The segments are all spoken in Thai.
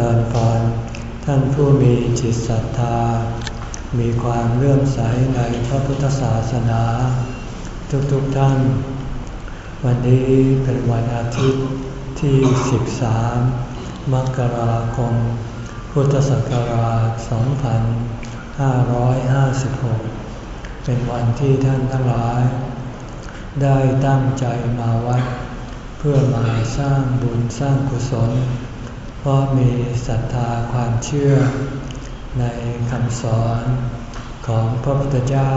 ริญพรท่านผู้มีจิตศรัทธา มีความเลื่อมใสในพระพุทธศาสนา ทุกๆทท่าน วันนี้เป็นวันอาทิตย์ที่ 13 มกราคม พุทธศักราช 2556 เป็นวันที่ท่านทั้งหลาย ได้ตั้งใจมาวัด เพื่อมาสร้างบุญสร้างกุศล เพราะมีศรัทธาความเชื่อ ในคำสอนของพระพุทธเจ้า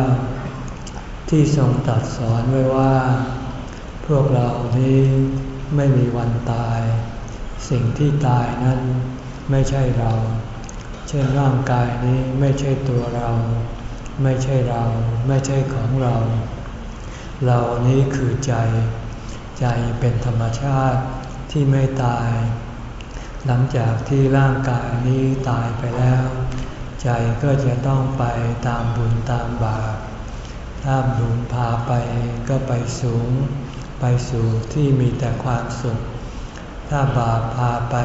ที่ทรงตรัสสอนไว้ว่า พวกเรานี้ไม่มีวันตาย สิ่งที่ตายนั้นไม่ใช่เรา เช่นร่างกายนี้ไม่ใช่ตัวเรา ไม่ใช่เราไม่ใช่ของเรา เรานี้คือใจ ใจเป็นธรรมชาติที่ไม่ตาย หลังจากที่ร่างกายนี้ตายไปแล้ว ใจก็จะต้องไปตามบุญตามบาป ถ้าบุญพาไปก็ไปสูง ไปสู่ที่มีแต่ความสุข ถ้าบาปพาไป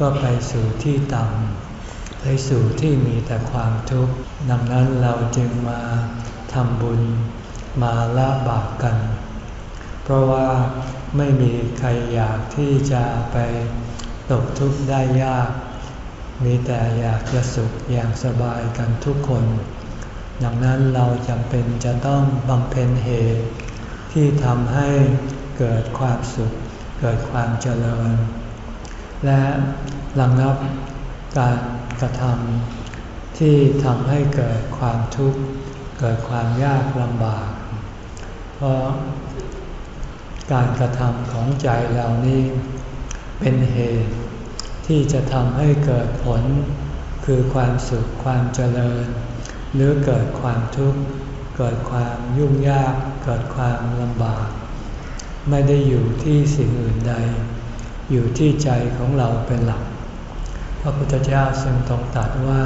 ก็ไปสู่ที่ต่ำ ไปสู่ที่มีแต่ความทุกข์ ดังนั้นเราจึงมาทำบุญมาละบาปกัน เพราะว่าไม่มีใครอยากที่จะไป ตกทุกข์ได้ยาก มีแต่อยากจะสุขอย่างสบายกันทุกคน ดังนั้นเราจำเป็นจะต้องบำเพ็ญเหตุ ที่ทำให้เกิดความสุข เกิดความเจริญ และระงับการกระทำที่ทำให้เกิดความทุกข์ เกิดความยากลำบาก เพราะการกระทำของใจเรานี้ เป็นเหตุ ที่จะทำให้เกิดผล คือความสุขความเจริญ หรือเกิดความทุกข์ เกิดความยุ่งยาก เกิดความลำบาก ไม่ได้อยู่ที่สิ่งอื่นใด อยู่ที่ใจของเราเป็นหลัก พระพุทธเจ้าทรงตรงตัดว่า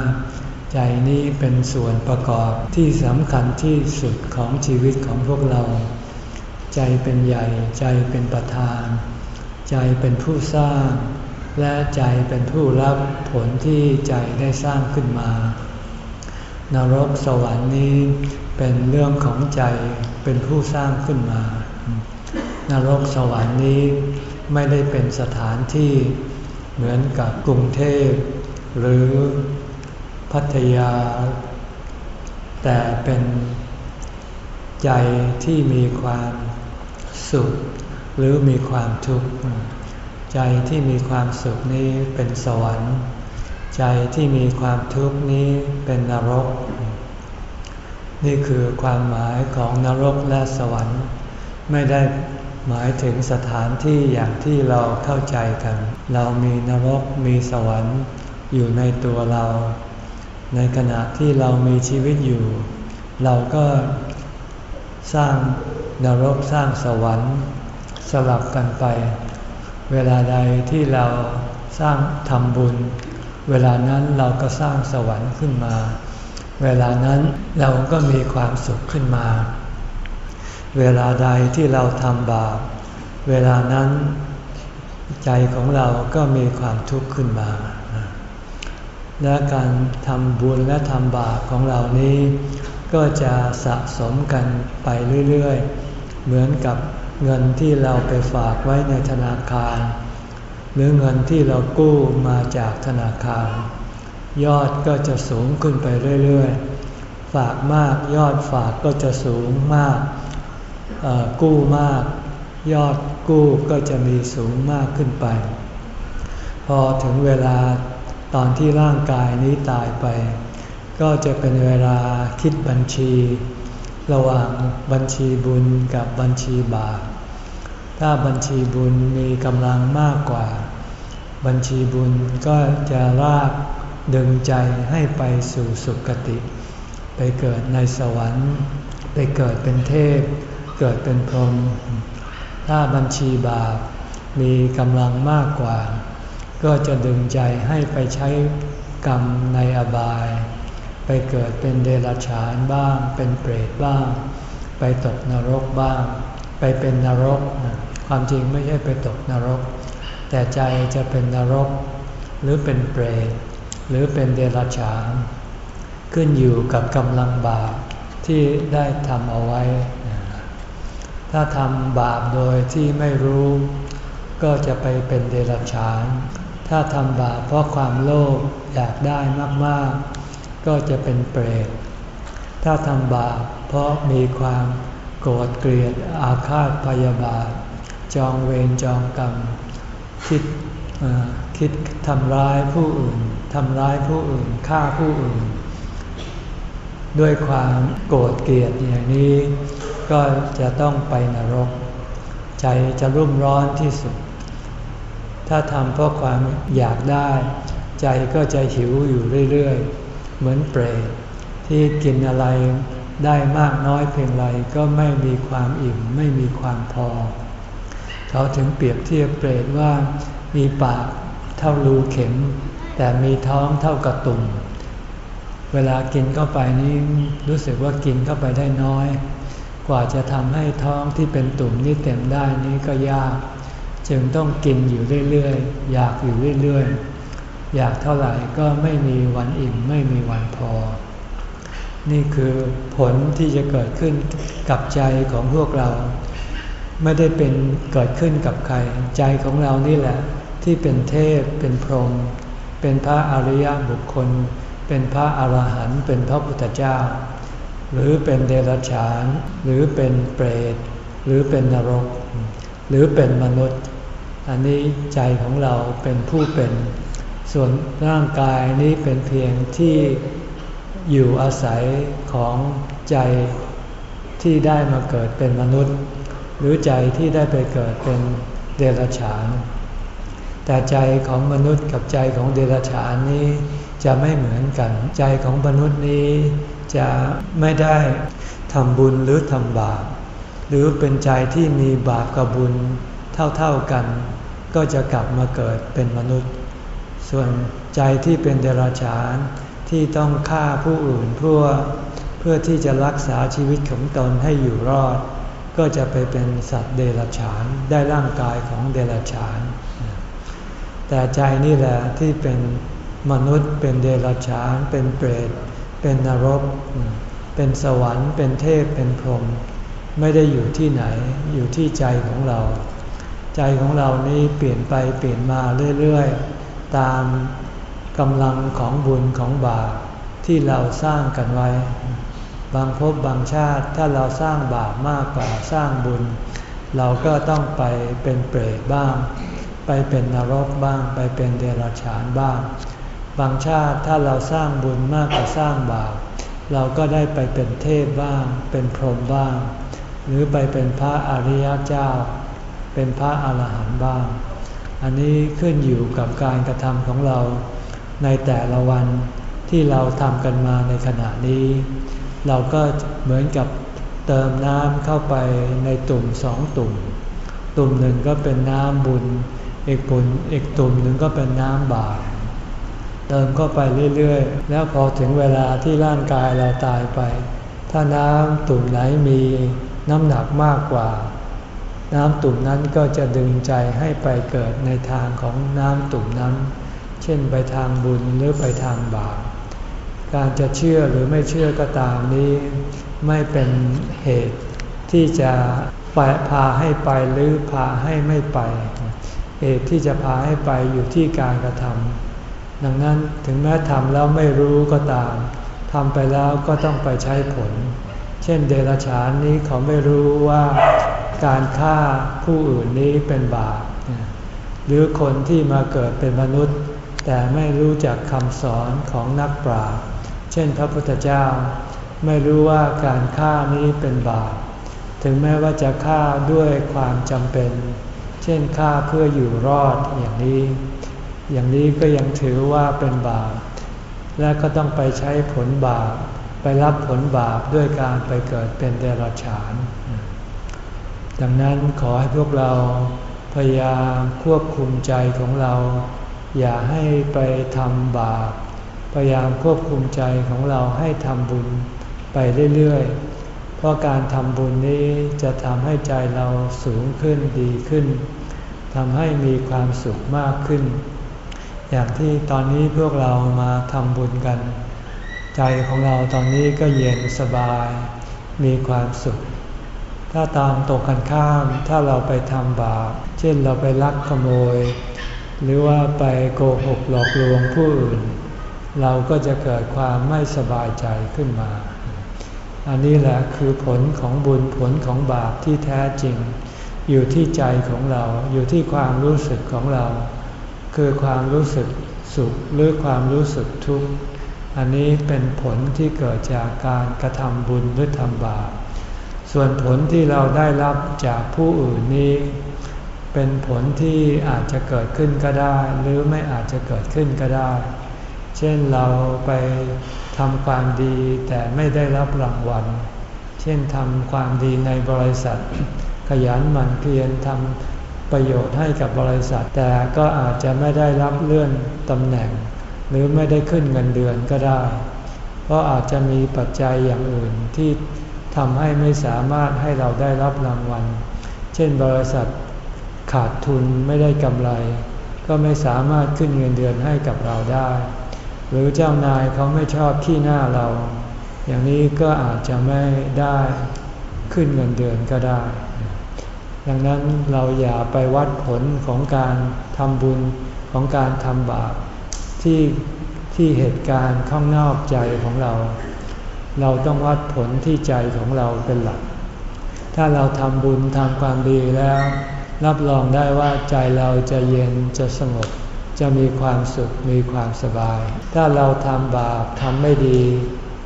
ใจนี้เป็นส่วนประกอบที่สำคัญที่สุดของชีวิตของพวกเรา ใจเป็นใหญ่ใจเป็นประธาน ใจเป็นผู้สร้าง และใจเป็นผู้รับผลที่ใจได้สร้างขึ้นมา นรกสวรรค์นี้เป็นเรื่องของใจเป็นผู้สร้างขึ้นมา นรกสวรรค์นี้ไม่ได้เป็นสถานที่เหมือนกับกรุงเทพ หรือพัทยา แต่เป็นใจที่มีความสุข หรือมีความทุกข์ ใจที่มีความสุขนี้เป็นสวรรค์ ใจที่มีความทุกข์นี้เป็นนรก นี่คือความหมายของนรกและสวรรค์ ไม่ได้หมายถึงสถานที่อย่างที่เราเข้าใจกัน เรามีนรกมีสวรรค์อยู่ในตัวเรา ในขณะที่เรามีชีวิตอยู่ เราก็สร้างนรกสร้างสวรรค์ สลับกันไป เวลาใดที่เราสร้างทำบุญ เวลานั้นเราก็สร้างสวรรค์ขึ้นมา เวลานั้นเราก็มีความสุขขึ้นมา เวลาใดที่เราทำบาป เวลานั้นใจของเราก็มีความทุกข์ขึ้นมา และการทำบุญและทำบาปของเรานี้ ก็จะสะสมกันไปเรื่อยๆ เหมือนกับ เงินที่เราไปฝากไว้ในธนาคาร หรือเงินที่เรากู้มาจากธนาคาร ยอดก็จะสูงขึ้นไปเรื่อยๆ ฝากมากยอดฝากก็จะสูงมาก กู้มาก ยอดกู้ก็จะมีสูงมากขึ้นไป พอถึงเวลาตอนที่ร่างกายนี้ตายไป ก็จะเป็นเวลาคิดบัญชี ระหว่างบัญชีบุญกับบัญชีบาป ถ้าบัญชีบุญมีกำลังมากกว่า บัญชีบุญก็จะลากดึงใจให้ไปสู่สุคติ ไปเกิดในสวรรค์ ไปเกิดเป็นเทพ เกิดเป็นพรหมถ้าบัญชีบาปมีกำลังมากกว่า ก็จะดึงใจให้ไปใช้กรรมในอบาย ไปเกิดเป็นเดรัจฉานบ้าง เป็นเปรตบ้าง ไปตกนรกบ้าง ไปเป็นนรก ความจริงไม่ใช่ไปตกนรก แต่ใจจะเป็นนรก หรือเป็นเปรตหรือเป็นเดรัจฉานขึ้นอยู่กับกำลังบาปที่ได้ทำเอาไว้ ถ้าทำบาปโดยที่ไม่รู้ ก็จะไปเป็นเดรัจฉาน ถ้าทำบาปเพราะความโลภอยากได้มากๆ ก็จะเป็นเปรต ถ้าทำบาปเพราะมีความโกรธเกลียดอาฆาตพยาบาท จองเวรจองกรรม คิดคิดทำร้ายผู้อื่นทำร้ายผู้อื่นฆ่าผู้อื่น ด้วยความโกรธเกลียดอย่างนี้ ก็จะต้องไปนรก ใจจะรุ่มร้อนที่สุด ถ้าทำเพราะความอยากได้ ใจก็จะหิวอยู่เรื่อยๆ เหมือนเปรตที่กินอะไรได้มากน้อยเพียงไรก็ไม่มีความอิ่มไม่มีความพอ เขาถึงเปรียบเทียบเปรตว่ามีปากเท่ารูเข็ม แต่มีท้องเท่ากระตุ่มเวลากินเข้าไปนี้รู้สึกว่ากินเข้าไปได้น้อย กว่าจะทำให้ท้องที่เป็นตุ่มนี่เต็มได้นี้ก็ยาก จึงต้องกินอยู่เรื่อยๆ อยากอยู่เรื่อยๆ อยากเท่าไหร่ก็ไม่มีวันอิ่มไม่มีวันพอ นี่คือผลที่จะเกิดขึ้นกับใจของพวกเรา ไม่ได้เป็นเกิดขึ้นกับใคร ใจของเรานี่แหละ ที่เป็นเทพเป็นพรหมเป็นพระอริยบุคคล เป็นพระอรหันต์เป็นพระพุทธเจ้า หรือเป็นเดรัจฉาน หรือเป็นเปรต หรือเป็นนรก หรือเป็นมนุษย์ อันนี้ใจของเราเป็นผู้เป็น ส่วนร่างกายนี้เป็นเพียงที่อยู่อาศัยของใจที่ได้มาเกิดเป็นมนุษย์ หรือใจที่ได้ไปเกิดเป็นเดรัจฉาน แต่ใจของมนุษย์กับใจของเดรัจฉานนี้จะไม่เหมือนกัน ใจของมนุษย์นี้จะไม่ได้ทำบุญหรือทำบาป หรือเป็นใจที่มีบาปกับบุญเท่าๆกัน ก็จะกลับมาเกิดเป็นมนุษย์ ส่วนใจที่เป็นเดรัจฉานที่ต้องฆ่าผู้อื่นเพื่อเพื่อที่จะรักษาชีวิตของตนให้อยู่รอด ก็จะไปเป็นสัตว์เดรัจฉานได้ร่างกายของเดรัจฉาน แต่ใจนี่แหละที่เป็นมนุษย์ เป็นเดรัจฉาน เป็นเปรต เป็นนรก เป็นสวรรค์ เป็นเทพ เป็นพรหมไม่ได้อยู่ที่ไหนอยู่ที่ใจของเรา ใจของเรานี้เปลี่ยนไปเปลี่ยนมาเรื่อยๆ ตามกำลังของบุญของบาปที่เราสร้างกันไว้ บางภพบางชาติถ้าเราสร้างบาปมากกว่าสร้างบุญ เราก็ต้องไปเป็นเปรตบ้าง ไปเป็นนรกบ้าง ไปเป็นเดรัจฉานบ้าง บางชาติถ้าเราสร้างบุญมากกว่าสร้างบาปเราก็ได้ไปเป็นเทพบ้าง เป็นพรหมบ้าง หรือไปเป็นพระอริยเจ้า เป็นพระอาหารหันต์บ้าง อันนี้ขึ้นอยู่กับการกระทำของเราในแต่ละวันที่เราทำกันมาในขณะนี้ เราก็เหมือนกับเติมน้ำเข้าไปในตุ่มสองตุ่ม ตุ่มหนึ่งก็เป็นน้ำบุญ อีกปุ่นอีกตุ่มหนึ่งก็เป็นน้ำบาปเติมเข้าไปเรื่อยๆ แล้วพอถึงเวลาที่ร่างกายเราตายไป ถ้าน้ำตุ่มไหนมีน้ำหนักมากกว่า น้ำตุ่มนั้นก็จะดึงใจให้ไปเกิดในทางของน้ำตุ่มนั้น เช่นไปทางบุญหรือไปทางบาป การจะเชื่อหรือไม่เชื่อก็ตามนี้ ไม่เป็นเหตุที่จะพาให้ไปหรือพาให้ไม่ไป เหตุที่จะพาให้ไปอยู่ที่การกระทำดังนั้นถึงแม้ทำแล้วไม่รู้ก็ตามทำไปแล้วก็ต้องไปใช้ผล เช่นเดรัจฉานนี้เขาไม่รู้ว่าการฆ่าผู้อื่นนี้เป็นบาป หรือคนที่มาเกิดเป็นมนุษย์ แต่ไม่รู้จักคำสอนของนักปราชญ์ เช่นพระพุทธเจ้า ไม่รู้ว่าการฆ่านี้เป็นบาป ถึงแม้ว่าจะฆ่าด้วยความจำเป็น เช่นฆ่าเพื่ออยู่รอดอย่างนี้ อย่างนี้ก็ยังถือว่าเป็นบาป และก็ต้องไปใช้ผลบาป ไปรับผลบาปด้วยการไปเกิดเป็นเดรัจฉาน ดังนั้นขอให้พวกเราพยายามควบคุมใจของเรา อย่าให้ไปทำบาป พยายามควบคุมใจของเราให้ทำบุญไปเรื่อยๆ เพราะการทำบุญนี้จะทำให้ใจเราสูงขึ้นดีขึ้นทำให้มีความสุขมากขึ้น อย่างที่ตอนนี้พวกเรามาทำบุญกัน ใจของเราตอนนี้ก็เย็นสบาย มีความสุข ถ้าตามตกกันข้ามถ้าเราไปทำบาป เช่นเราไปลักขโมย หรือว่าไปโกหกหลอกลวงผู้อื่น เราก็จะเกิดความไม่สบายใจขึ้นมา อันนี้แหละคือผลของบุญผลของบาปที่แท้จริง อยู่ที่ใจของเราอยู่ที่ความรู้สึกของเรา คือความรู้สึกสุขหรือความรู้สึกทุกข์อันนี้เป็นผลที่เกิดจากการกระทำบุญหรือทำบาป ส่วนผลที่เราได้รับจากผู้อื่นนี้ เป็นผลที่อาจจะเกิดขึ้นก็ได้ หรือไม่อาจจะเกิดขึ้นก็ได้ ช่นเราไปทำความดีแต่ไม่ได้รับรางวัล เช่นทำความดีในบริษัท ขยันหมั่นเพียรทำประโยชน์ให้กับบริษัท แต่ก็อาจจะไม่ได้รับเลื่อนตำแหน่ง หรือไม่ได้ขึ้นเงินเดือนก็ได้ เพราะอาจจะมีปัจจัยอย่างอื่นที่ทำให้ไม่สามารถให้เราได้รับรางวัล เช่นบริษัทขาดทุนไม่ได้กำไร ก็ไม่สามารถขึ้นเงินเดือนให้กับเราได้ หรือเจ้านายเขาไม่ชอบขี้หน้าเรา อย่างนี้ก็อาจจะไม่ได้ขึ้นเงินเดือนก็ได้ ดังนั้นเราอย่าไปวัดผลของการทำบุญของการทำบาปที่ที่เหตุการณ์ข้างนอกใจของเรา เราต้องวัดผลที่ใจของเราเป็นหลัก ถ้าเราทำบุญทำความดีแล้ว รับรองได้ว่าใจเราจะเย็นจะสงบ จะมีความสุขมีความสบาย ถ้าเราทำบาปทำไม่ดี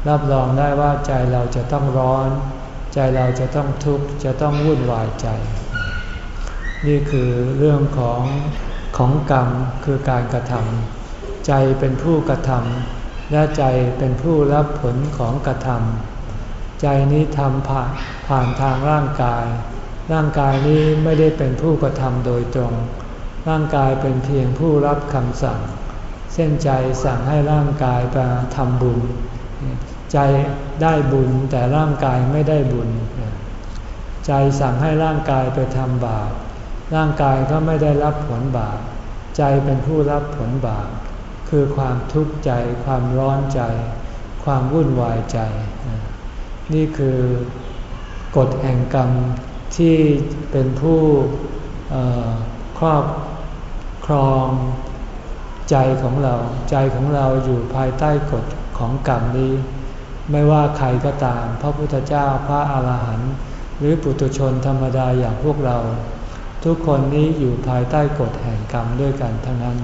รับรองได้ว่าใจเราจะต้องร้อน ใจเราจะต้องทุกข์จะต้องวุ่นวายใจ นี่คือเรื่องของของกรรมคือการกระทำใจเป็นผู้กระทำและใจเป็นผู้รับผลของกระทำใจนี้ทำผ่านผ่านทางร่างกาย ร่างกายนี้ไม่ได้เป็นผู้กระทำโดยตรง ร่างกายเป็นเพียงผู้รับคำสั่ง เส้นใจสั่งให้ร่างกายไปทำบุญ ใจได้บุญแต่ร่างกายไม่ได้บุญ ใจสั่งให้ร่างกายไปทำบาป ร่างกายก็ไม่ได้รับผลบาป ใจเป็นผู้รับผลบาป คือความทุกข์ใจ ความร้อนใจ ความวุ่นวายใจ นี่คือกฎแห่งกรรมที่เป็นผู้ครอบ ครองใจของเรา ใจของเราอยู่ภายใต้กฎของกรรมนี้ ไม่ว่าใครก็ตาม พระพุทธเจ้าพระอาหารหันต์หรือปุถุชนธรรมดาอย่างพวกเรา ทุกคนนี้อยู่ภายใต้กฎแห่งกรรมด้วยกันทั้งนั้น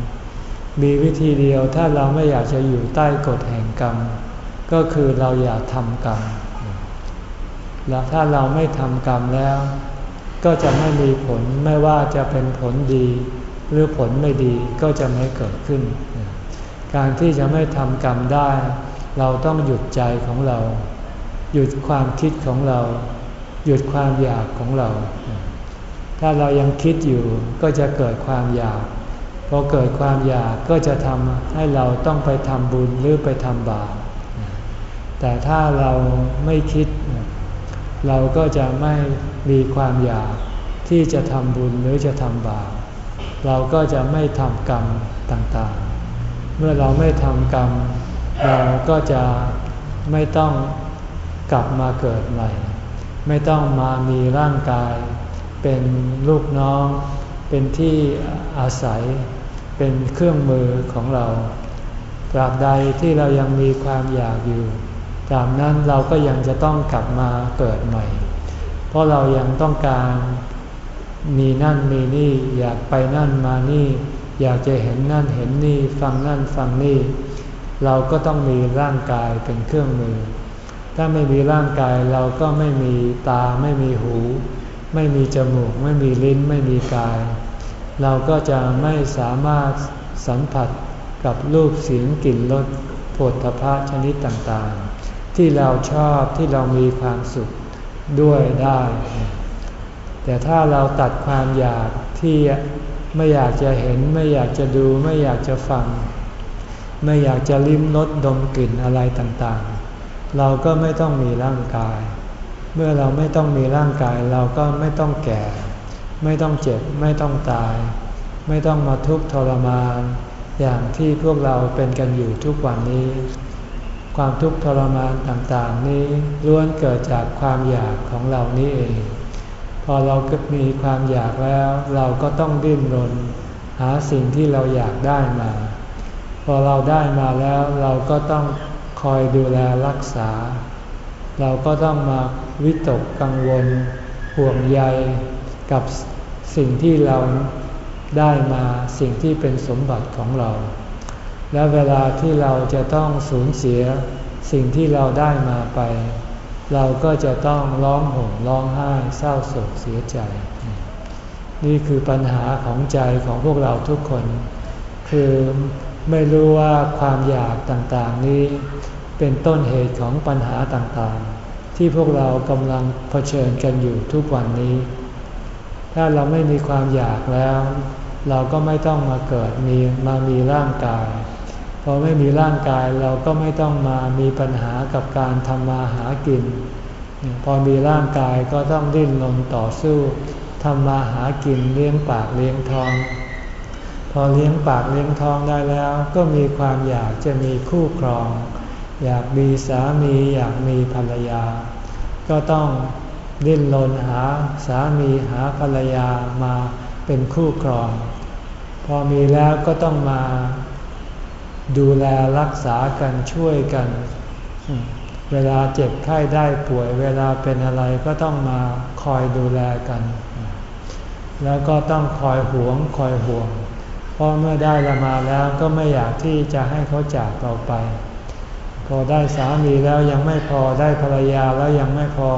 มีวิธีเดียวถ้าเราไม่อยากจะอยู่ใต้กฎแห่งกรรม ก็คือเราอย่าทำกรรมแล้วถ้าเราไม่ทำกรรมแล้ว ก็จะไม่มีผลไม่ว่าจะเป็นผลดี หรือผลไม่ดีก็จะไม่เกิดขึ้น การที่จะไม่ทำกรรมได้ เราต้องหยุดใจของเรา หยุดความคิดของเรา หยุดความอยากของเรา ถ้าเรายังคิดอยู่ก็จะเกิดความอยากพอเกิดความอยากก็จะทำให้เราต้องไปทำบุญหรือไปทำบาปแต่ถ้าเราไม่คิด เราก็จะไม่มีความอยากที่จะทำบุญหรือจะทำบาป เราก็จะไม่ทำกรรมต่างๆ เมื่อเราไม่ทำกรรม เราก็จะไม่ต้องกลับมาเกิดใหม่ ไม่ต้องมามีร่างกาย เป็นลูกน้อง เป็นที่อาศัย เป็นเครื่องมือของเรา ตราบใดที่เรายังมีความอยากอยู่ ตราบนั้นเราก็ยังจะต้องกลับมาเกิดใหม่ เพราะเรายังต้องการ มีนั่นมีนี่ อยากไปนั่นมานี่ อยากจะเห็นนั่นเห็นนี่ ฟังนั่นฟังนี่ เราก็ต้องมีร่างกายเป็นเครื่องมือ ถ้าไม่มีร่างกายเราก็ไม่มีตาไม่มีหู ไม่มีจมูก ไม่มีลิ้นไม่มีกาย เราก็จะไม่สามารถสัมผัสกับรูปเสียงกลิ่นรสผลทพะชนิดต่างๆ ที่เราชอบที่เรามีความสุขด้วยได้ แต่ถ้าเราตัดความอยากที่ไม่อยากจะเห็น ไม่อยากจะดู ไม่อยากจะฟัง ไม่อยากจะลิ้มรสดมกลิ่นอะไรต่างๆ เราก็ไม่ต้องมีร่างกาย เมื่อเราไม่ต้องมีร่างกายเราก็ไม่ต้องแก่ ไม่ต้องเจ็บ ไม่ต้องตาย ไม่ต้องมาทุกข์ทรมาน อย่างที่พวกเราเป็นกันอยู่ทุกวันนี้ ความทุกข์ทรมานต่างๆ นี้ล้วนเกิดจากความอยากของเรานี้เอง อเราก็มีความอยากแล้ว เราก็ต้องดิ้นรน หาสิ่งที่เราอยากได้มา พอเราได้มาแล้วเราก็ต้องคอยดูแลรักษา เราก็ต้องมาวิตกกังวล ห่วงใยกับสิ่งที่เราได้มาสิ่งที่เป็นสมบัติของเรา และเวลาที่เราจะต้องสูญเสียสิ่งที่เราได้มาไป เราก็จะต้องร้องห่มร้องไห้เศร้าโศกเสียใจ นี่คือปัญหาของใจของพวกเราทุกคน คือไม่รู้ว่าความอยากต่างๆนี้ เป็นต้นเหตุของปัญหาต่างๆ ที่พวกเรากำลังเผชิญกันอยู่ทุกวันนี้ ถ้าเราไม่มีความอยากแล้ว เราก็ไม่ต้องมาเกิดมีมามีร่างกาย พอไม่มีร่างกายเราก็ไม่ต้องมามีปัญหากับการทำมาหากิน พอมีร่างกายก็ต้องดิ้นรนต่อสู้ทำมาหากินเลี้ยงปากเลี้ยงท้อง พอเลี้ยงปากเลี้ยงท้องได้แล้ว ก็มีความอยากจะมีคู่ครอง อยากมีสามีอยากมีภรรยา ก็ต้องดิ้นรนหาสามีหาภรรยามาเป็นคู่ครอง พอมีแล้วก็ต้องมา ดูแลรักษากันช่วยกัน เวลาเจ็บไข้ได้ป่วย เวลาเป็นอะไรก็ต้องมาคอยดูแลกัน แล้วก็ต้องคอยหวงคอยห่วง เพราะเมื่อได้ละมาแล้วก็ไม่อยากที่จะให้เขาจากเราไป พอได้สามีแล้วยังไม่พอได้ภรรยาแล้วยังไม่พอ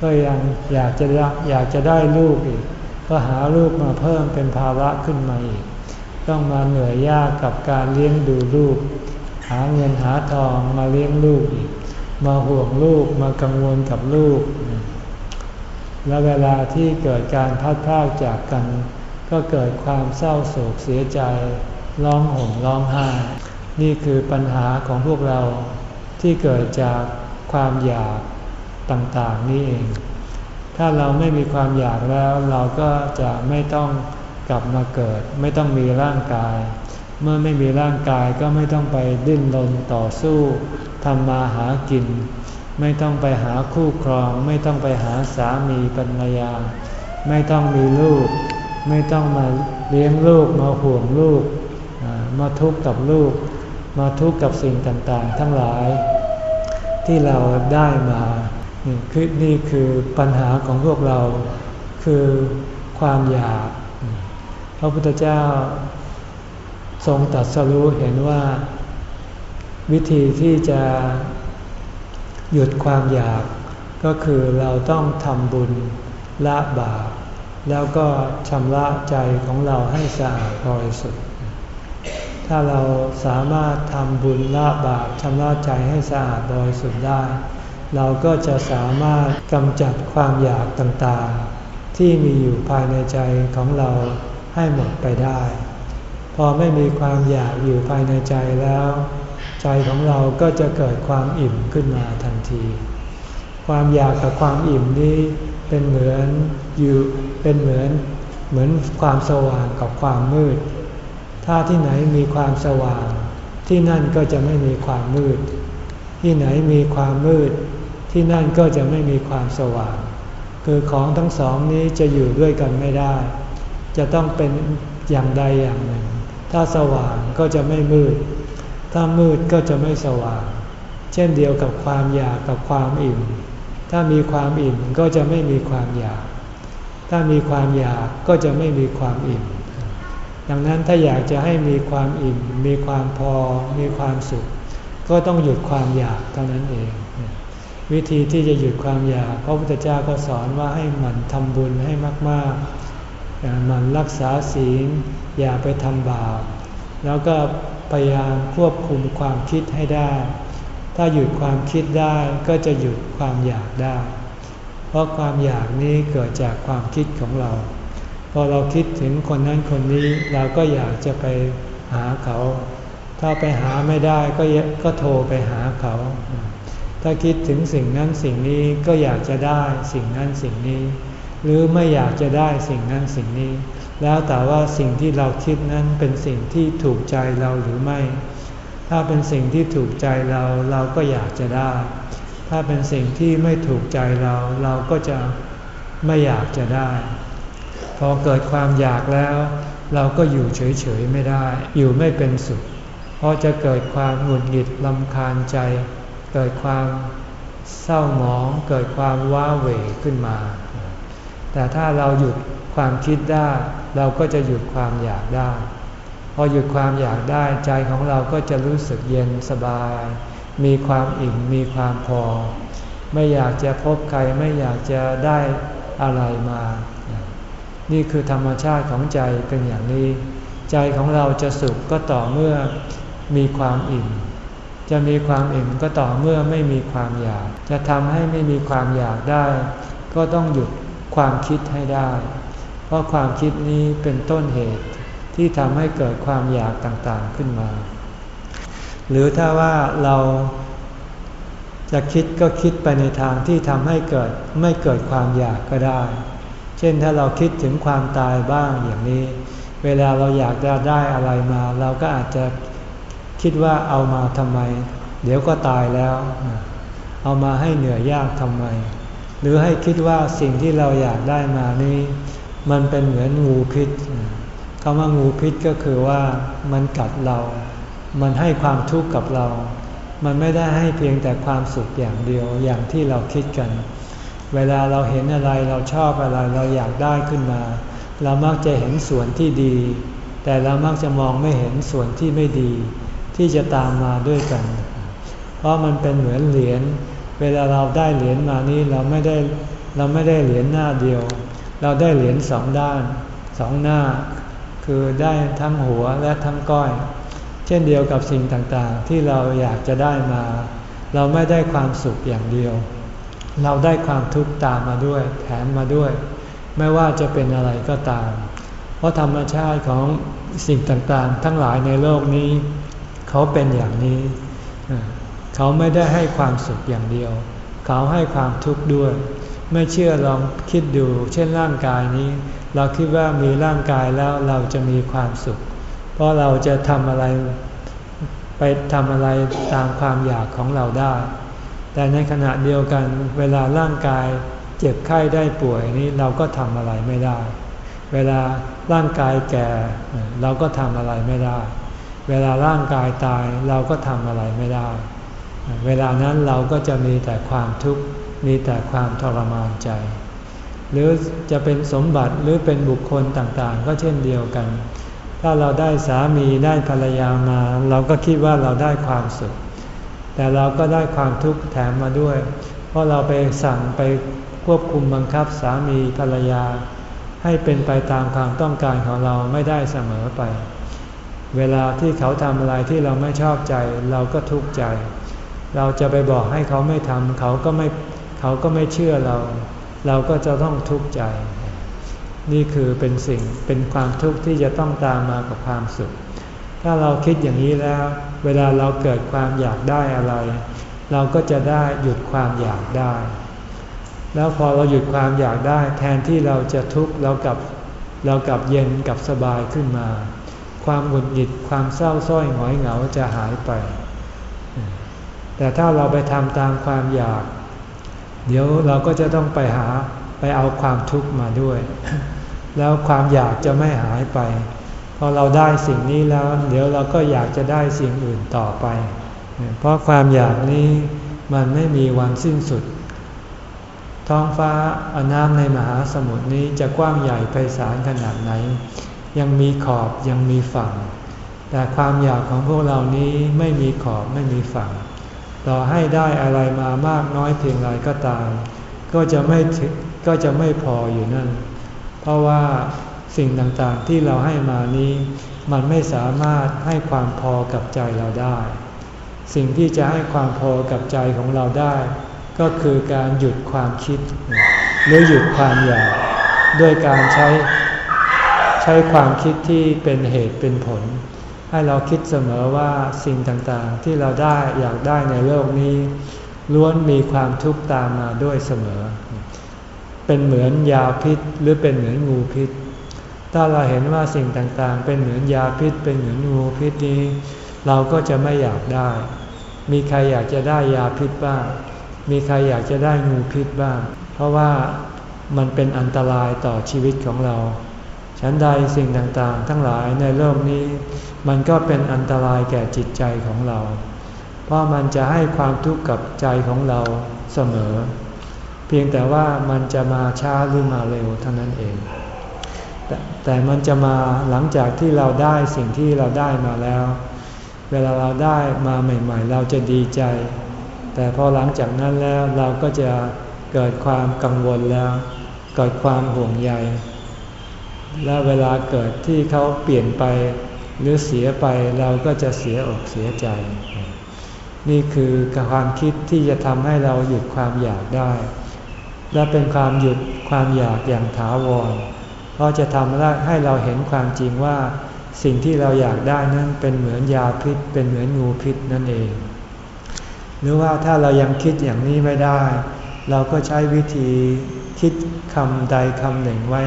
ก็ยังอยากจะอยากจะได้ลูกอีก ก็หาลูกมาเพิ่มเป็นภาระขึ้นมาอีก ต้องมาเหนื่อยยากกับการเลี้ยงดูลูก หาเงินหาทองมาเลี้ยงลูกอีกมาห่วงลูกมากังวลกับลูก และเวลาที่เกิดการพัดพลากจากกัน ก็เกิดความเศร้าโศกเสียใจร้องห่มร้องไห้นี่คือปัญหาของพวกเราที่เกิดจากความอยากต่างๆนี่เอง ถ้าเราไม่มีความอยากแล้วเราก็จะไม่ต้อง กลับมาเกิด ไม่ต้องมีร่างกาย เมื่อไม่มีร่างกายก็ไม่ต้องไปดิ้นรนต่อสู้ทำมาหากิน ไม่ต้องไปหาคู่ครอง ไม่ต้องไปหาสามีปัญญาไม่ต้องมีลูก ไม่ต้องมาเลี้ยงลูกมาห่วงลูก มาทุกข์กับลูก มาทุกข์กับสิ่งต่างๆ ทั้งหลาย ที่เราได้มานี่คือนี่คือปัญหาของพวกเรา คือความอยาก ระพุทธเจ้าทรงตัดสรู้เห็นว่า วิธีที่จะหยุดความอยากก็คือเราต้องทำบุญละบาปแล้วก็ชำระใจของเราให้สะอาดบริสุทธิ์ถ้าเราสามารถทำบุญละบาปชำระใจให้สะอาดบริสุทธิ์ได้ เราก็จะสามารถกำจัดความอยากต่างๆ ที่มีอยู่ภายในใจของเรา ให้หมดไปได้ พอไม่มีความอยากอยู่ภายในใจแล้ว ใจของเราก็จะเกิดความอิ่มขึ้นมาทันที ความอยากกับความอิ่มนี้เป็นเหมือนอยู่เป็นเหมือนเหมือนความสว่างกับความมืด ถ้าที่ไหนมีความสว่าง ที่นั่นก็จะไม่มีความมืด ที่ไหนมีความมืด ที่นั่นก็จะไม่มีความสว่าง คือของทั้งสองนี้จะอยู่ด้วยกันไม่ได้ จะต้องเป็นอย่างใดอย่างหนึ่ง ถ้าสว่างก็จะไม่มืด ถ้ามืดก็จะไม่สว่าง เช่นเดียวกับความอยากกับความอิ่ม ถ้ามีความอิ่มก็จะไม่มีความอยาก ถ้ามีความอยากก็จะไม่มีความอิ่ม ดังนั้นถ้าอยากจะให้มีความอิ่ม มีความพอ มีความสุข ก็ต้องหยุดความอยากเท่านั้นเอง วิธีที่จะหยุดความอยากพระพุทธเจ้าก็สอนว่าให้หมั่นทำบุญให้มาก ๆ มันรักษาศีลอย่าไปทำบาปแล้วก็พยายามควบคุมความคิดให้ได้ ถ้าหยุดความคิดได้ก็จะหยุดความอยากได้ เพราะความอยากนี้เกิดจากความคิดของเรา พอเราคิดถึงคนนั้นคนนี้เราก็อยากจะไปหาเขา ถ้าไปหาไม่ได้ก็ก็โทรไปหาเขา ถ้าคิดถึงสิ่งนั้นสิ่งนี้ก็อยากจะได้สิ่งนั้นสิ่งนี้ หรือไม่อยากจะได้สิ่งนั้นสิ่งนี้ แล้วแต่ว่าสิ่งที่เราคิดนั้นเป็นสิ่งที่ถูกใจเราหรือไม่ ถ้าเป็นสิ่งที่ถูกใจเราเราก็อยากจะได้ ถ้าเป็นสิ่งที่ไม่ถูกใจเราเราก็จะไม่อยากจะได้ พอเกิดความอยากแล้ว เราก็อยู่เฉยๆไม่ได้ อยู่ไม่เป็นสุขเพราะจะเกิดความหงุดหงิดลำคาญใจ เกิดความเศร้าหมองเกิดความว้าเหวขึ้นมา แต่ถ้าเราหยุดความคิดได้ เราก็จะหยุดความอยากได้ พอหยุดความอยากได้ใจของเราก็จะรู้สึกเย็นสบาย มีความอิ่มมีความพอ ไม่อยากจะพบใครไม่อยากจะได้อะไรมา นี่คือธรรมชาติของใจเป็นอย่างนี้ ใจของเราจะสุขก็ต่อเมื่อมีความอิ่ม จะมีความอิ่มก็ต่อเมื่อไม่มีความอยาก จะทำให้ไม่มีความอยากได้ ก็ต้องหยุด ความคิดให้ได้ เพราะความคิดนี้เป็นต้นเหตุที่ทำให้เกิดความอยากต่างๆขึ้นมา หรือถ้าว่าเราจะคิดก็คิดไปในทางที่ทำให้เกิดไม่เกิดความอยากก็ได้ เช่นถ้าเราคิดถึงความตายบ้างอย่างนี้ เวลาเราอยากจะได้อะไรมา เราก็อาจจะคิดว่าเอามาทำไม เดี๋ยวก็ตายแล้ว เอามาให้เหนื่อยยากทำไม หรือให้คิดว่าสิ่งที่เราอยากได้มานี้ มันเป็นเหมือนงูพิษคำว่างูพิษก็คือว่ามันกัดเรา มันให้ความทุกข์กับเรา มันไม่ได้ให้เพียงแต่ความสุขอย่างเดียวอย่างที่เราคิดกัน เวลาเราเห็นอะไรเราชอบอะไรเราอยากได้ขึ้นมา เรามักจะเห็นส่วนที่ดี แต่เรามักจะมองไม่เห็นส่วนที่ไม่ดี ที่จะตามมาด้วยกัน เพราะมันเป็นเหมือนเหรียญ เวลาเราได้เหรียญมานี้เราไม่ได้เราไม่ได้เหรียญหน้าเดียว เราได้เหรียญสองด้านสองหน้า คือได้ทั้งหัวและทั้งก้อย เช่นเดียวกับสิ่งต่างๆ ที่เราอยากจะได้มา เราไม่ได้ความสุขอย่างเดียว เราได้ความทุกข์ตามมาด้วยแถมมาด้วย ไม่ว่าจะเป็นอะไรก็ตาม เพราะธรรมชาติของสิ่งต่างๆ ทั้งหลายในโลกนี้ เขาเป็นอย่างนี้ เขาไม่ได้ให้ความสุขอย่างเดียว เขาให้ความทุกข์ด้วย ไม่เชื่อลองคิดดู เช่นร่างกายนี้ เราคิดว่ามีร่างกายแล้วเราจะมีความสุข เพราะเราจะทำอะไรไปทำอะไรตามความอยากของเราได้ แต่ในขณะเดียวกันเวลาร่างกายเจ็บไข้ได้ป่วยนี้เราก็ทำอะไรไม่ได้ เวลาร่างกายแก่เราก็ทำอะไรไม่ได้ เวลาร่างกายตายเราก็ทำอะไรไม่ได้ เวลานั้นเราก็จะมีแต่ความทุกข์มีแต่ความทรมานใจ หรือจะเป็นสมบัติหรือเป็นบุคคลต่างๆ ก็เช่นเดียวกัน ถ้าเราได้สามีได้ภรรยามา เราก็คิดว่าเราได้ความสุข แต่เราก็ได้ความทุกข์แถมมาด้วย เพราะเราไปสั่งไปควบคุมบังคับสามีภรรยา ให้เป็นไปตามความต้องการของเราไม่ได้เสมอไป เวลาที่เขาทำอะไรที่เราไม่ชอบใจ เราก็ทุกข์ใจ เราจะไปบอกให้เขาไม่ทำเขาก็ไม่เขาก็ไม่เชื่อเรา เราก็จะต้องทุกข์ใจ นี่คือเป็นสิ่งเป็นความทุกข์ที่จะต้องตามมากับความสุข ถ้าเราคิดอย่างนี้แล้ว เวลาเราเกิดความอยากได้อะไร เราก็จะได้หยุดความอยากได้ แล้วพอเราหยุดความอยากได้ แทนที่เราจะทุกข์เรากับเรากับเย็นกับสบายขึ้นมา ความหงุดหงิดความเศร้าส้อยหงอยเหงาจะหายไป แต่ถ้าเราไปทำตามความอยาก เดี๋ยวเราก็จะต้องไปหาไปเอาความทุกข์มาด้วย แล้วความอยากจะไม่หายไป พอเราได้สิ่งนี้แล้ว เดี๋ยวเราก็อยากจะได้สิ่งอื่นต่อไป เพราะความอยากนี้มันไม่มีวันสิ้นสุด ท้องฟ้าอน้ำในมหาสมุทรนี้จะกว้างใหญ่ไพศาลขนาดไหน ยังมีขอบยังมีฝั่ง แต่ความอยากของพวกเรานี้ไม่มีขอบไม่มีฝั่ง ต่อให้ได้อะไรมามากน้อยเพียงไรก็ตาม ก็จะไม่ก็จะไม่พออยู่นั่น เพราะว่าสิ่งต่างๆที่เราให้มานี้ มันไม่สามารถให้ความพอกับใจเราได้ สิ่งที่จะให้ความพอกับใจของเราได้ ก็คือการหยุดความคิด หรือหยุดความอยากด้วยการใช้ใช้ความคิดที่เป็นเหตุเป็นผล ให้เราคิดเสมอว่าสิ่งต่างๆ ที่เราได้อยากได้ในโลกนี้ ล้วนมีความทุกข์ตามมาด้วยเสมอ เป็นเหมือนยาพิษหรือเป็นเหมือนงูพิษ ถ้าเราเห็นว่าสิ่งต่างๆ เป็นเหมือนยาพิษ เป็นเหมือนงูพิษนี้ เราก็จะไม่อยากได้ มีใครอยากจะได้ยาพิษบ้าง มีใครอยากจะได้งูพิษบ้าง เพราะว่ามันเป็นอันตรายต่อชีวิตของเรา ฉันใดสิ่งต่างๆ ทั้งหลายในโลกนี้ มันก็เป็นอันตรายแก่จิตใจของเรา เพราะมันจะให้ความทุกข์กับใจของเราเสมอ เพียงแต่ว่ามันจะมาช้าหรือมาเร็วเท่านั้นเองแต่แต่มันจะมาหลังจากที่เราได้สิ่งที่เราได้มาแล้ว เวลาเราได้มาใหม่ ๆ เราจะดีใจ แต่พอหลังจากนั้นแล้วเราก็จะเกิดความกังวลแล้ว เกิดความห่วงใย และเวลาเกิดที่เขาเปลี่ยนไป หรือเสียไปเราก็จะเสียอกเสียใจ นี่คือความคิดที่จะทำให้เราหยุดความอยากได้ และเป็นความหยุดความอยากอย่างถาวร เพราะจะทำให้เราเห็นความจริงว่า สิ่งที่เราอยากได้นั้นเป็นเหมือนยาพิษ เป็นเหมือนงูพิษนั่นเอง หรือว่าถ้าเรายังคิดอย่างนี้ไม่ได้ เราก็ใช้วิธีคิดคำใดคำหนึ่งไว้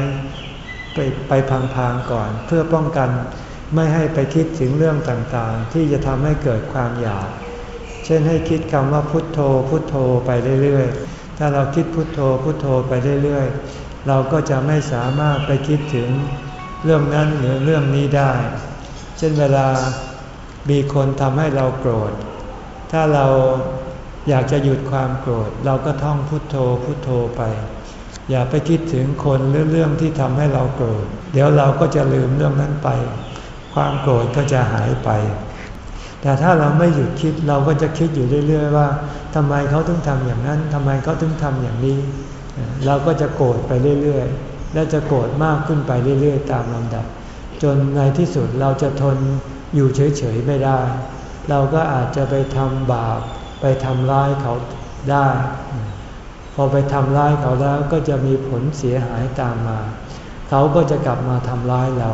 ไปไปพังๆก่อนเพื่อป้องกัน ไม่ให้ไปคิดถึงเรื่องต่างๆ ที่จะทำให้เกิดความอยาก เช่นให้คิดคำว่าพุทโธ พุทโธไปเรื่อยๆ ถ้าเราคิดพุทโธ พุทโธไปเรื่อยๆ เราก็จะไม่สามารถไปคิดถึงเรื่องนั้นหรือเรื่องนี้ได้ เช่นเวลามีคนทำให้เราโกรธ ถ้าเราอยากจะหยุดความโกรธ เราก็ท่องพุทโธ พุทโธไป อย่าไปคิดถึงคนหรือเรื่องที่ทำให้เราโกรธ เดี๋ยวเราก็จะลืมเรื่องนั้นไป ความโกรธก็จะหายไป แต่ถ้าเราไม่หยุดคิดเราก็จะคิดอยู่เรื่อยๆ ว่าทำไมเขาต้องทำอย่างนั้นทำไมเขาต้องทำอย่างนี้ เราก็จะโกรธไปเรื่อยๆ และจะโกรธมากขึ้นไปเรื่อยๆ ตามลำดับ จนในที่สุดเราจะทนอยู่เฉยๆ ไม่ได้ เราก็อาจจะไปทำบาปไปทำร้ายเขาได้ พอไปทำร้ายเขาแล้วก็จะมีผลเสียหายตามมา เขาก็จะกลับมาทำร้ายเรา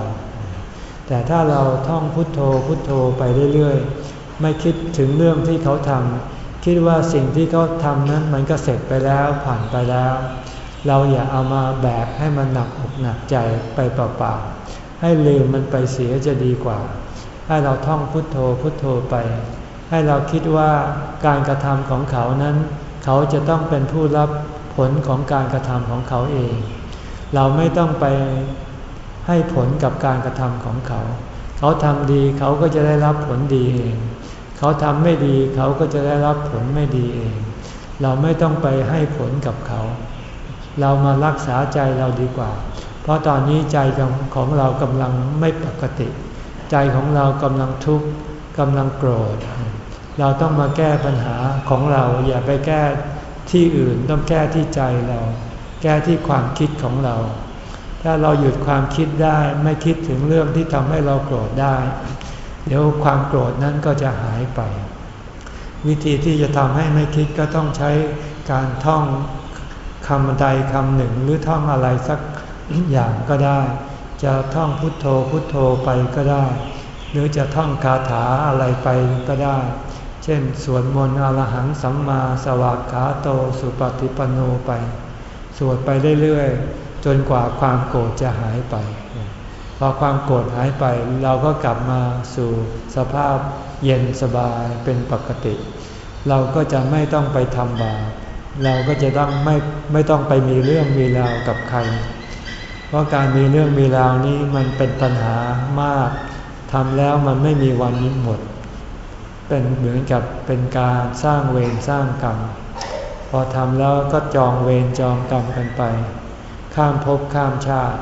แต่ถ้าเราท่องพุทโธพุทโธไปเรื่อยๆ ไม่คิดถึงเรื่องที่เขาทำคิดว่าสิ่งที่เขาทำนั้นมันก็เสร็จไปแล้วผ่านไปแล้ว เราอย่าเอามาแบกให้มันหนักอกหนักใจไปเปล่าๆให้ลืมมันไปเสียจะดีกว่า ให้เราท่องพุทโธพุทโธไป ให้เราคิดว่าการกระทำของเขานั้น เขาจะต้องเป็นผู้รับผลของการกระทำของเขาเอง เราไม่ต้องไป ให้ผลกับการกระทำของเขา เขาทำดีเขาก็จะได้รับผลดีเอง เขาทำไม่ดีเขาก็จะได้รับผลไม่ดีเอง เราไม่ต้องไปให้ผลกับเขา เรามารักษาใจเราดีกว่า เพราะตอนนี้ใจของเรากำลังไม่ปกติ ใจของเรากำลังทุกข์กำลังโกรธ เราต้องมาแก้ปัญหาของเราอย่าไปแก้ที่อื่นต้องแก้ที่ใจเรา แก้ที่ความคิดของเรา ถ้าเราหยุดความคิดได้ไม่คิดถึงเรื่องที่ทำให้เราโกรธได้ เดี๋ยวความโกรธนั้นก็จะหายไป วิธีที่จะทำให้ไม่คิดก็ต้องใช้การท่องคำใดคำหนึ่งหรือท่องอะไรสักอย่างก็ได้ จะท่องพุทโธพุทโธไปก็ได้ หรือจะท่องคาถาอะไรไปก็ได้ เช่นสวดมนต์อรหังสัมมาสวากขาโตสุปฏิปันโนไป สวดไปเรื่อยๆ จนกว่าความโกรธจะหายไป พอความโกรธหายไปเราก็กลับมาสู่สภาพเย็นสบายเป็นปกติ เราก็จะไม่ต้องไปทำบาปเราก็จะต้องไม่ไม่ต้องไปมีเรื่องมีราวกับใคร เพราะการมีเรื่องมีราวนี้มันเป็นปัญหามากทำแล้วมันไม่มีวันนี้หมด เป็นเหมือนกับเป็นการสร้างเวรสร้างกรรม พอทำแล้วก็จองเวรจองกรรมกันไป ข้ามภพข้ามชาติ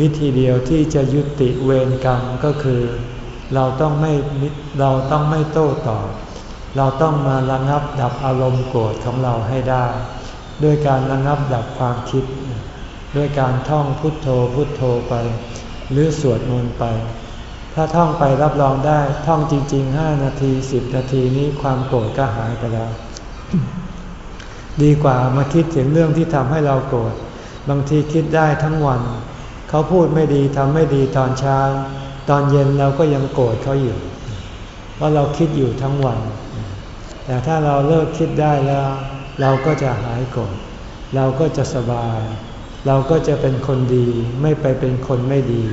วิธีเดียวที่จะยุติเวรกรรมก็คือ เราต้องไม่เราต้องไม่โต้ตอบ เราต้องมาระงับดับอารมณ์โกรธของเราให้ได้ ด้วยการระงับดับความคิด ด้วยการท่องพุทโธพุทโธไป หรือสวดมนต์ไป ถ้าท่องไปรับรองได้ท่องจริงๆห้านาทีสิบนาทีนี้ความโกรธก็หายไปแล้ว ดีกว่ามาคิดถึงเรื่องที่ทำให้เราโกรธ บางทีคิดได้ทั้งวัน เขาพูดไม่ดีทำไม่ดีตอนเช้า ตอนเย็นเราก็ยังโกรธเขาอยู่ เพราะเราคิดอยู่ทั้งวัน แต่ถ้าเราเลิกคิดได้แล้ว เราก็จะหายโกรธ เราก็จะสบาย เราก็จะเป็นคนดีไม่ไปเป็นคนไม่ดี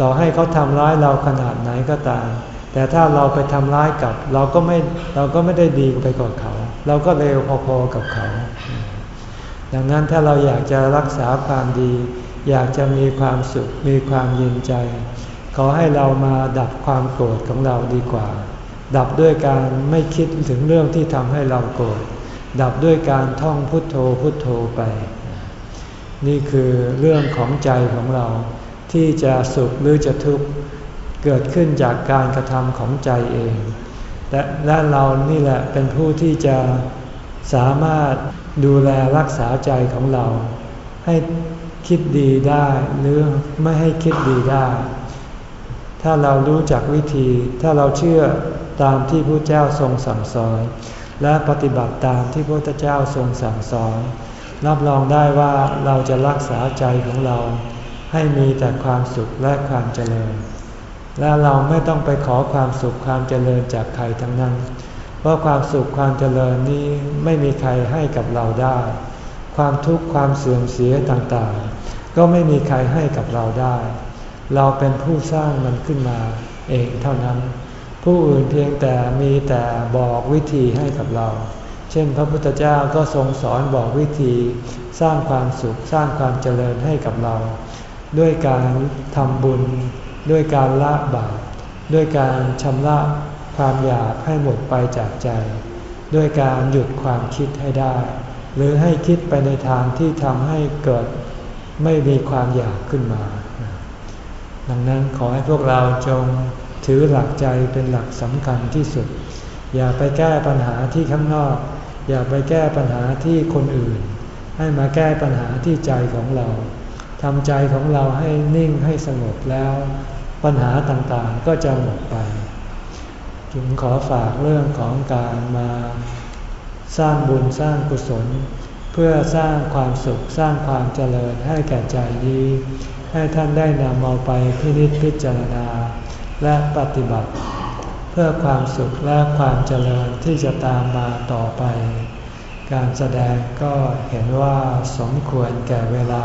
ต่อให้เขาทำร้ายเราขนาดไหนก็ตาม แต่ถ้าเราไปทำร้ายกับ เราก็ไม่เราก็ไม่ได้ดีไปกว่าเขา เราก็เลวพอๆกับเขา ดังนั้นถ้าเราอยากจะรักษาความดี อยากจะมีความสุข มีความยินใจ ขอให้เรามาดับความโกรธของเราดีกว่า ดับด้วยการไม่คิดถึงเรื่องที่ทำให้เราโกรธ ดับด้วยการท่องพุทโธพุทโธไป นี่คือเรื่องของใจของเราที่จะสุขหรือจะทุกข์เกิดขึ้นจากการกระทำของใจเอง และและเรานี่แหละเป็นผู้ที่จะสามารถดูแลรักษาใจของเรา ให้คิดดีได้หรือไม่ให้คิดดีได้ ถ้าเรารู้จักวิธี ถ้าเราเชื่อตามที่พระเจ้าทรงสั่งสอน และปฏิบัติตามที่พระพุทธเจ้าทรงสั่งสอน รับรองได้ว่าเราจะรักษาใจของเรา ให้มีแต่ความสุขและความเจริญ และเราไม่ต้องไปขอความสุขความเจริญจากใครทั้งนั้น เพราะความสุขความเจริญนี้ไม่มีใครให้กับเราได้ ความทุกข์ความเสื่อมเสียต่างๆ ก็ไม่มีใครให้กับเราได้ เราเป็นผู้สร้างมันขึ้นมาเองเท่านั้น ผู้อื่นเพียงแต่มีแต่บอกวิธีให้กับเรา เช่น พระพุทธเจ้าก็ทรงสอนบอกวิธีสร้างความสุขสร้างความเจริญให้กับเรา ด้วยการทำบุญ ด้วยการละบาปด้วยการชำระความอยากให้หมดไปจากใจ ด้วยการหยุดความคิดให้ได้ หรือให้คิดไปในทางที่ทำให้เกิดไม่มีความอยากขึ้นมา ดังนั้นขอให้พวกเราจงถือหลักใจเป็นหลักสำคัญที่สุด อย่าไปแก้ปัญหาที่ข้างนอก อย่าไปแก้ปัญหาที่คนอื่น ให้มาแก้ปัญหาที่ใจของเรา ทำใจของเราให้นิ่งให้สงบแล้ว ปัญหาต่างๆก็จะหมดไป จึงขอฝากเรื่องของการมาสร้างบุญสร้างกุศล เพื่อสร้างความสุขสร้างความเจริญให้แก่ใจนี้ ให้ท่านได้นำเอาไปพินิจพิจารณา และปฏิบัติ เพื่อความสุขและความเจริญที่จะตามมาต่อไป การแสดงก็เห็นว่าสมควรแก่เวลา